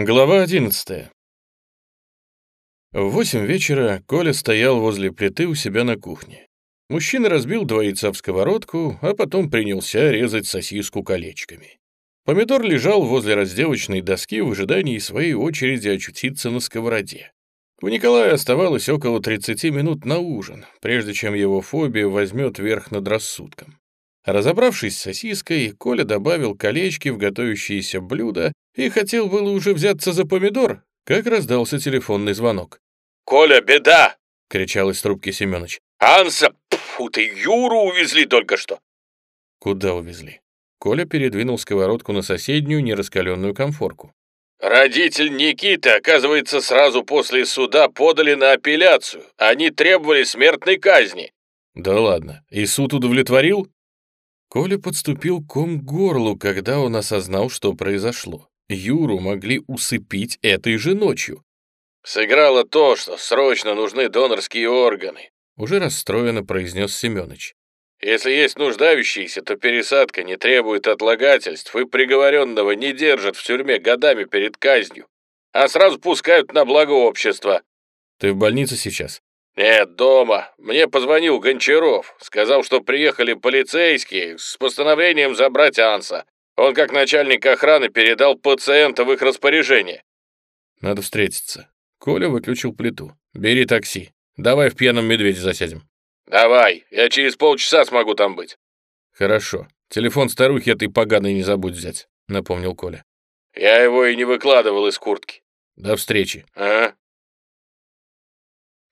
Глава 11 В восемь вечера Коля стоял возле плиты у себя на кухне. Мужчина разбил два яйца в сковородку, а потом принялся резать сосиску колечками. Помидор лежал возле разделочной доски в ожидании своей очереди очутиться на сковороде. У Николая оставалось около 30 минут на ужин, прежде чем его фобия возьмет верх над рассудком. Разобравшись с сосиской, Коля добавил колечки в готовящееся блюдо и хотел было уже взяться за помидор, как раздался телефонный звонок. «Коля, беда!» — кричал из трубки Семёныч. «Анса, фу ты, Юру увезли только что!» «Куда увезли?» Коля передвинул сковородку на соседнюю нераскаленную конфорку. «Родитель Никиты, оказывается, сразу после суда подали на апелляцию. Они требовали смертной казни». «Да ладно. И суд удовлетворил?» Коля подступил ком к горлу, когда он осознал, что произошло. Юру могли усыпить этой же ночью. «Сыграло то, что срочно нужны донорские органы», уже расстроенно произнес Семёныч. «Если есть нуждающиеся, то пересадка не требует отлагательств, и приговоренного не держат в тюрьме годами перед казнью, а сразу пускают на благо общества». «Ты в больнице сейчас?» «Нет, дома. Мне позвонил Гончаров. Сказал, что приехали полицейские с постановлением забрать Анса. Он, как начальник охраны, передал пациента в их распоряжение». «Надо встретиться». Коля выключил плиту. «Бери такси. Давай в пьяном медведе засядем». «Давай. Я через полчаса смогу там быть». «Хорошо. Телефон старухи этой поганой не забудь взять», — напомнил Коля. «Я его и не выкладывал из куртки». «До встречи». «Ага».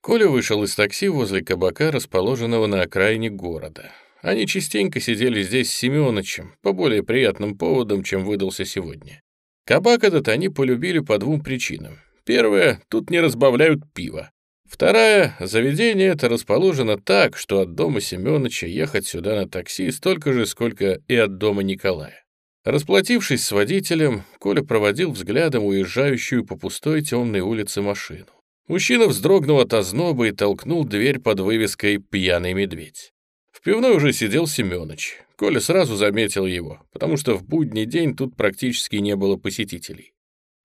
Коля вышел из такси возле кабака, расположенного на окраине города. Они частенько сидели здесь с Семёнычем, по более приятным поводам, чем выдался сегодня. Кабак этот они полюбили по двум причинам. Первая — тут не разбавляют пиво. Вторая — заведение это расположено так, что от дома Семёныча ехать сюда на такси столько же, сколько и от дома Николая. Расплатившись с водителем, Коля проводил взглядом уезжающую по пустой темной улице машину. Мужчина вздрогнул от озноба и толкнул дверь под вывеской «Пьяный медведь». В пивной уже сидел Семёныч. Коля сразу заметил его, потому что в будний день тут практически не было посетителей.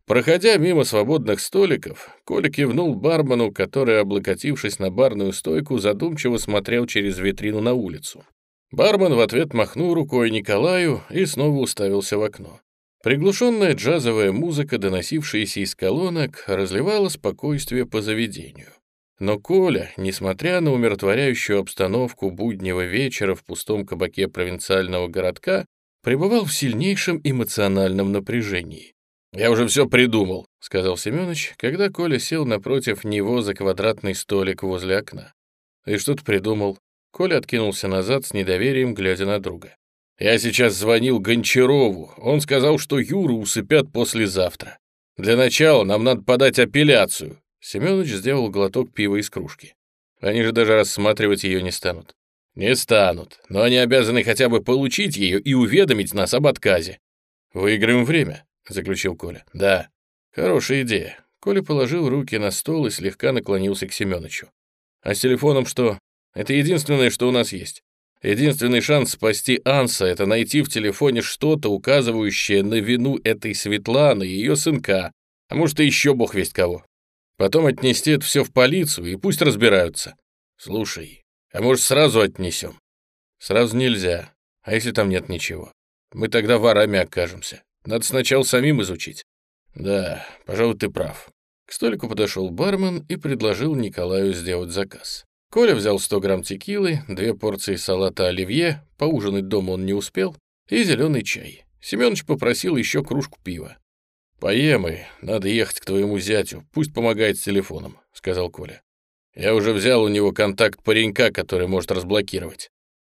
Проходя мимо свободных столиков, Коля кивнул бармену, который, облокотившись на барную стойку, задумчиво смотрел через витрину на улицу. Бармен в ответ махнул рукой Николаю и снова уставился в окно. Приглушенная джазовая музыка, доносившаяся из колонок, разливала спокойствие по заведению. Но Коля, несмотря на умиротворяющую обстановку буднего вечера в пустом кабаке провинциального городка, пребывал в сильнейшем эмоциональном напряжении. «Я уже все придумал», — сказал Семёныч, когда Коля сел напротив него за квадратный столик возле окна. «И что ты придумал?» Коля откинулся назад с недоверием, глядя на друга. «Я сейчас звонил Гончарову. Он сказал, что Юру усыпят послезавтра. Для начала нам надо подать апелляцию. Семёныч сделал глоток пива из кружки. Они же даже рассматривать ее не станут. Не станут, но они обязаны хотя бы получить ее и уведомить нас об отказе. Выиграем время, заключил Коля. Да, хорошая идея. Коля положил руки на стол и слегка наклонился к Семёнычу. А с телефоном что? Это единственное, что у нас есть. Единственный шанс спасти Анса — это найти в телефоне что-то, указывающее на вину этой Светланы и ее сынка, а может, и еще бог весть кого. Потом отнести это все в полицию и пусть разбираются. Слушай, а может, сразу отнесем? Сразу нельзя. А если там нет ничего? Мы тогда ворами окажемся. Надо сначала самим изучить. Да, пожалуй, ты прав. К столику подошел бармен и предложил Николаю сделать заказ. Коля взял 100 грамм текилы, две порции салата оливье, поужинать дома он не успел, и зеленый чай. Семенович попросил еще кружку пива. «Поем и надо ехать к твоему зятю, пусть помогает с телефоном», — сказал Коля. «Я уже взял у него контакт паренька, который может разблокировать.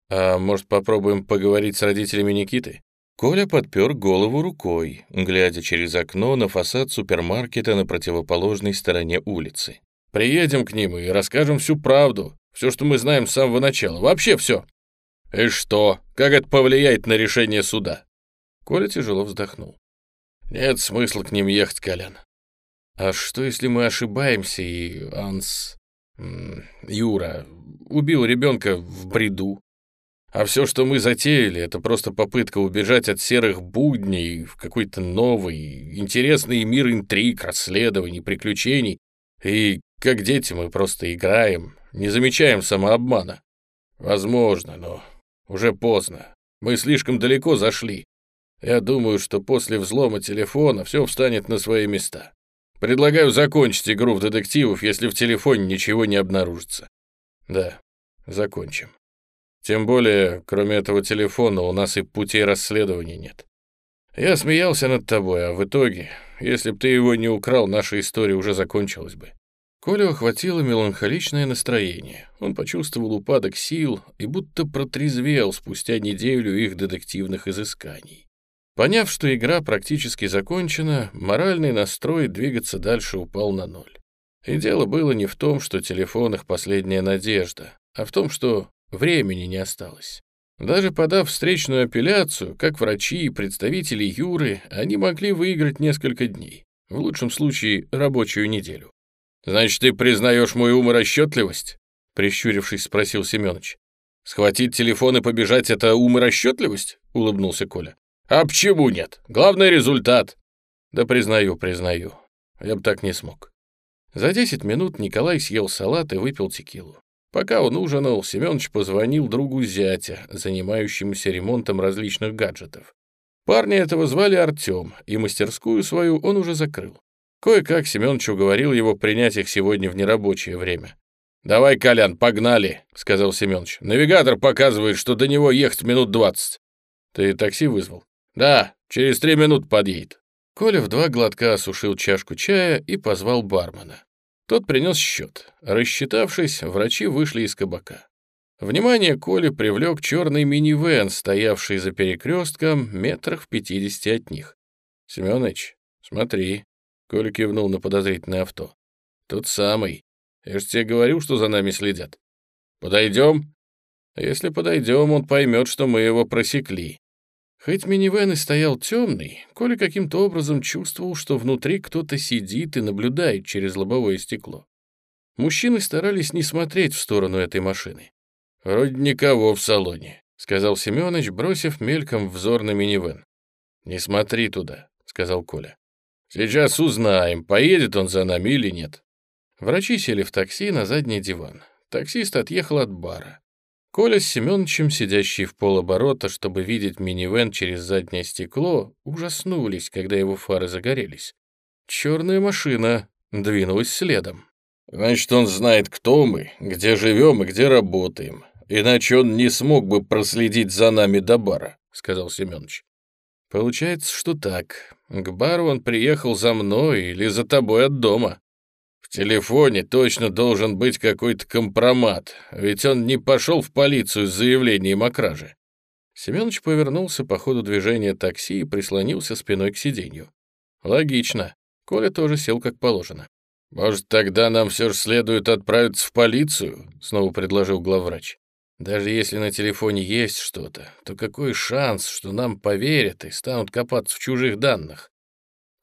А может, попробуем поговорить с родителями Никиты?» Коля подпер голову рукой, глядя через окно на фасад супермаркета на противоположной стороне улицы. «Приедем к ним и расскажем всю правду, все, что мы знаем с самого начала, вообще все». «И что? Как это повлияет на решение суда?» Коля тяжело вздохнул. Нет смысла к ним ехать, Колян. А что, если мы ошибаемся, и Анс... Юра убил ребенка в бреду? А все, что мы затеяли, это просто попытка убежать от серых будней в какой-то новый, интересный мир интриг, расследований, приключений. И, как дети, мы просто играем, не замечаем самообмана. Возможно, но уже поздно. Мы слишком далеко зашли. Я думаю, что после взлома телефона все встанет на свои места. Предлагаю закончить игру в детективов, если в телефоне ничего не обнаружится. Да, закончим. Тем более, кроме этого телефона, у нас и путей расследования нет. Я смеялся над тобой, а в итоге, если б ты его не украл, наша история уже закончилась бы. Колю охватило меланхоличное настроение. Он почувствовал упадок сил и будто протрезвел спустя неделю их детективных изысканий. Поняв, что игра практически закончена, моральный настрой двигаться дальше упал на ноль. И дело было не в том, что телефон их последняя надежда, а в том, что времени не осталось. Даже подав встречную апелляцию, как врачи и представители Юры, они могли выиграть несколько дней, в лучшем случае рабочую неделю. «Значит, ты признаешь мой ум и расчетливость?» — прищурившись, спросил Семенович. «Схватить телефон и побежать — это ум и расчетливость?» — улыбнулся Коля. «А почему нет? Главный результат». «Да признаю, признаю. Я бы так не смог». За десять минут Николай съел салат и выпил текилу. Пока он ужинал, Семенович позвонил другу зятя, занимающемуся ремонтом различных гаджетов. Парня этого звали Артем, и мастерскую свою он уже закрыл. Кое-как Семенович уговорил его принять их сегодня в нерабочее время. «Давай, Колян, погнали», — сказал Семенович. «Навигатор показывает, что до него ехать минут двадцать». «Ты такси вызвал?» «Да, через три минут подъедет». Коля в два глотка осушил чашку чая и позвал бармена. Тот принес счет. Рассчитавшись, врачи вышли из кабака. Внимание Коли привлек черный минивэн, стоявший за перекрестком метрах в пятидесяти от них. «Семёныч, смотри», Коля кивнул на подозрительное авто. «Тот самый. Я же тебе говорю, что за нами следят. Подойдем?» «Если подойдем, он поймет, что мы его просекли». Хоть минивэн и стоял темный, Коля каким-то образом чувствовал, что внутри кто-то сидит и наблюдает через лобовое стекло. Мужчины старались не смотреть в сторону этой машины. «Вроде никого в салоне», — сказал Семёныч, бросив мельком взор на минивэн. «Не смотри туда», — сказал Коля. «Сейчас узнаем, поедет он за нами или нет». Врачи сели в такси на задний диван. Таксист отъехал от бара. Коля с Семеновичем, сидящие в полоборота, чтобы видеть минивэн через заднее стекло, ужаснулись, когда его фары загорелись. Черная машина двинулась следом. «Значит, он знает, кто мы, где живем и где работаем. Иначе он не смог бы проследить за нами до бара», — сказал Семенович. «Получается, что так. К бару он приехал за мной или за тобой от дома. В телефоне точно должен быть какой-то компромат, ведь он не пошел в полицию с заявлением о краже». Семенович повернулся по ходу движения такси и прислонился спиной к сиденью. «Логично. Коля тоже сел как положено». «Может, тогда нам все же следует отправиться в полицию?» — снова предложил главврач. Даже если на телефоне есть что-то, то какой шанс, что нам поверят и станут копаться в чужих данных?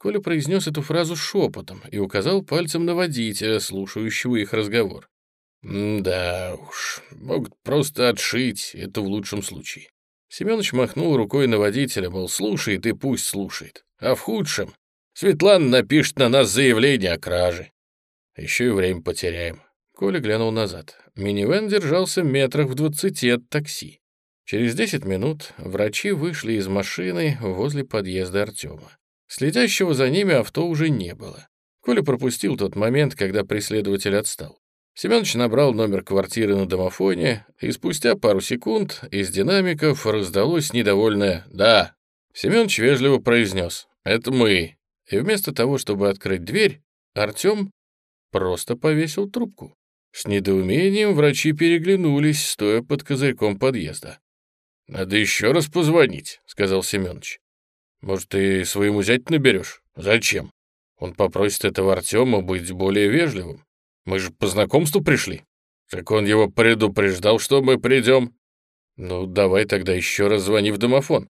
Коля произнес эту фразу шепотом и указал пальцем на водителя, слушающего их разговор. «Да уж, могут просто отшить, это в лучшем случае». Семенович махнул рукой на водителя, мол, слушает и пусть слушает. А в худшем Светлана напишет на нас заявление о краже. Еще и время потеряем. Коля глянул назад. Минивэн держался метрах в двадцати от такси. Через десять минут врачи вышли из машины возле подъезда Артема. Следящего за ними авто уже не было. Коля пропустил тот момент, когда преследователь отстал. Семенович набрал номер квартиры на домофоне, и спустя пару секунд из динамиков раздалось недовольное «Да». Семенович вежливо произнес «Это мы». И вместо того, чтобы открыть дверь, Артем просто повесил трубку. С недоумением врачи переглянулись, стоя под козырьком подъезда. «Надо еще раз позвонить», — сказал Семенович. «Может, ты своему зять наберешь? Зачем? Он попросит этого Артема быть более вежливым. Мы же по знакомству пришли. Так он его предупреждал, что мы придем. Ну, давай тогда еще раз звони в домофон».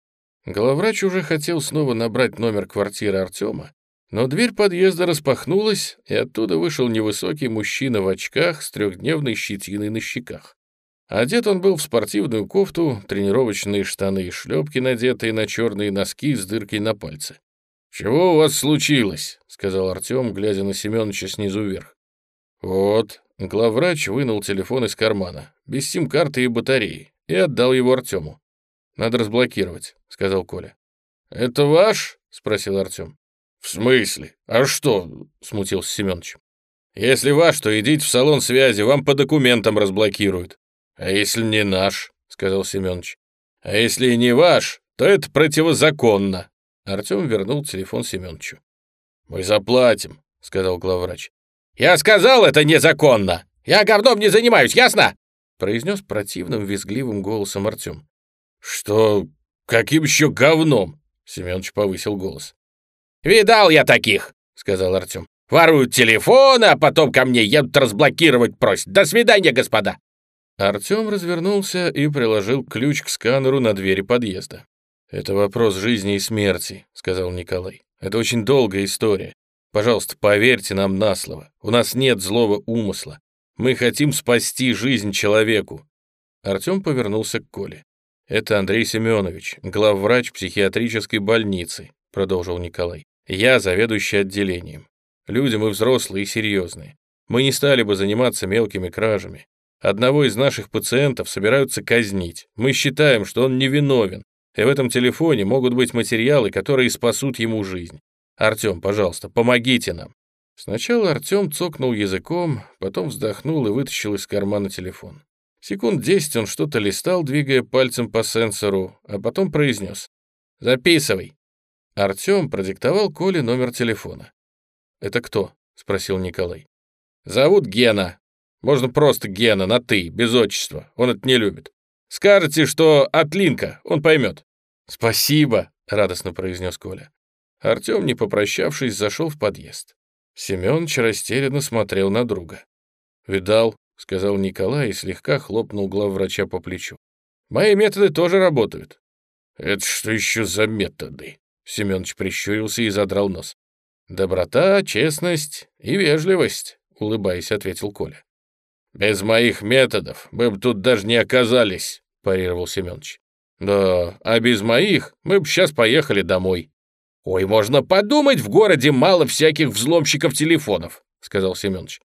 Главврач уже хотел снова набрать номер квартиры Артема, но дверь подъезда распахнулась, и оттуда вышел невысокий мужчина в очках с трехдневной щетиной на щеках. Одет он был в спортивную кофту, тренировочные штаны и шлепки, надетые на черные носки с дыркой на пальце. «Чего у вас случилось?» — сказал Артем, глядя на Семеновича снизу вверх. «Вот». Главврач вынул телефон из кармана, без сим-карты и батареи, и отдал его Артему. «Надо разблокировать», — сказал Коля. «Это ваш?» — спросил Артем. «В смысле? А что?» — смутился Семенович. «Если ваш, то идите в салон связи, вам по документам разблокируют». «А если не наш?» — сказал Семенович. «А если не ваш, то это противозаконно». Артем вернул телефон Семеновичу. «Мы заплатим», — сказал главврач. «Я сказал, это незаконно! Я говном не занимаюсь, ясно?» произнес противным визгливым голосом Артем. «Что? Каким еще говном?» Семенович повысил голос. «Видал я таких», — сказал Артем. «Воруют телефоны, а потом ко мне едут разблокировать просят. До свидания, господа!» Артем развернулся и приложил ключ к сканеру на двери подъезда. «Это вопрос жизни и смерти», — сказал Николай. «Это очень долгая история. Пожалуйста, поверьте нам на слово. У нас нет злого умысла. Мы хотим спасти жизнь человеку». Артем повернулся к Коле. «Это Андрей Семенович, главврач психиатрической больницы», — продолжил Николай. «Я заведующий отделением. Люди мы взрослые и серьезные. Мы не стали бы заниматься мелкими кражами. Одного из наших пациентов собираются казнить. Мы считаем, что он невиновен, и в этом телефоне могут быть материалы, которые спасут ему жизнь. Артем, пожалуйста, помогите нам». Сначала Артем цокнул языком, потом вздохнул и вытащил из кармана телефон. Секунд десять он что-то листал, двигая пальцем по сенсору, а потом произнес «Записывай». Артем продиктовал Коле номер телефона. «Это кто?» — спросил Николай. «Зовут Гена. Можно просто Гена, на «ты», без отчества. Он это не любит. Скажете, что от Линка, он поймет». «Спасибо», — радостно произнес Коля. Артем, не попрощавшись, зашел в подъезд. Семенович растерянно смотрел на друга. «Видал», — сказал Николай и слегка хлопнул главврача по плечу. «Мои методы тоже работают». «Это что еще за методы?» Семенович прищурился и задрал нос. «Доброта, честность и вежливость», — улыбаясь, ответил Коля. «Без моих методов мы бы тут даже не оказались», — парировал Семенович. «Да, а без моих мы бы сейчас поехали домой». «Ой, можно подумать, в городе мало всяких взломщиков телефонов», — сказал Семенович.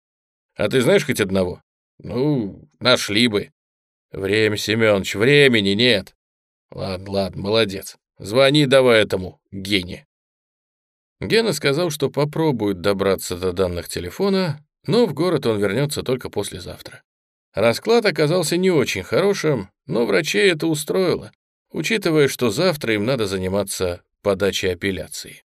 «А ты знаешь хоть одного?» «Ну, нашли бы». «Время, Семенович, времени нет». «Ладно, ладно, молодец. Звони давай этому Гене». Гена сказал, что попробует добраться до данных телефона, но в город он вернется только послезавтра. Расклад оказался не очень хорошим, но врачей это устроило, учитывая, что завтра им надо заниматься подачей апелляции.